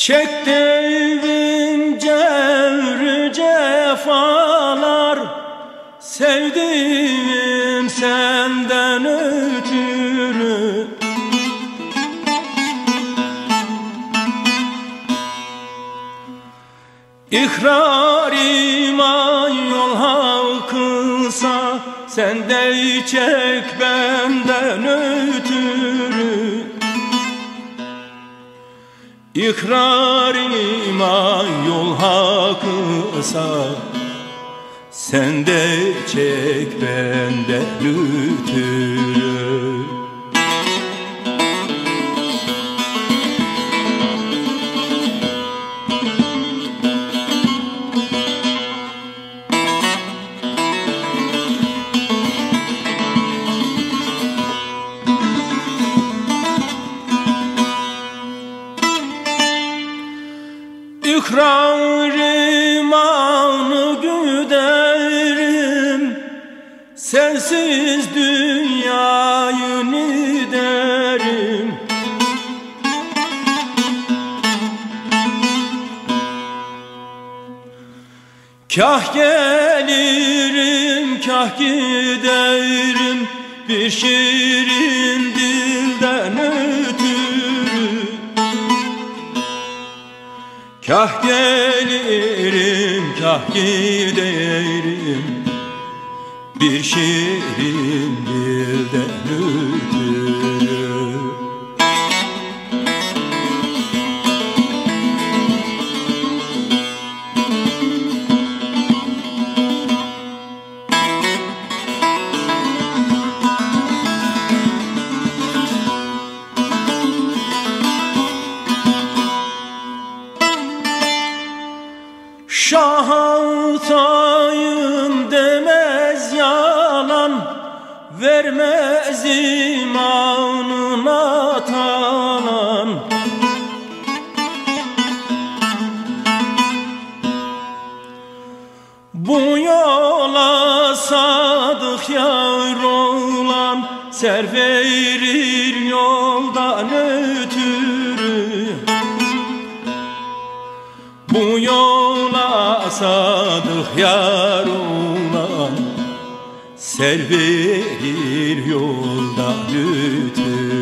Çektiğim cevr cefalar Sevdiğim senden ötürü. İkrar iman yol halkınsa Sen de çek benden ötürü İkrar iman yol hakkısa Sen de çek benden ötürü Anı güderim. Sensiz dünyayı niderim. Kah gelirim, kah giderim. Bir şirin Kah gelirim, kah giderim. Bir şirin dilden ötürü Vermez imanına talan Bu yola sadık yar olan Ser verir yoldan ötürü. Bu yola sadık yar olan Ser verir yoldan ötürü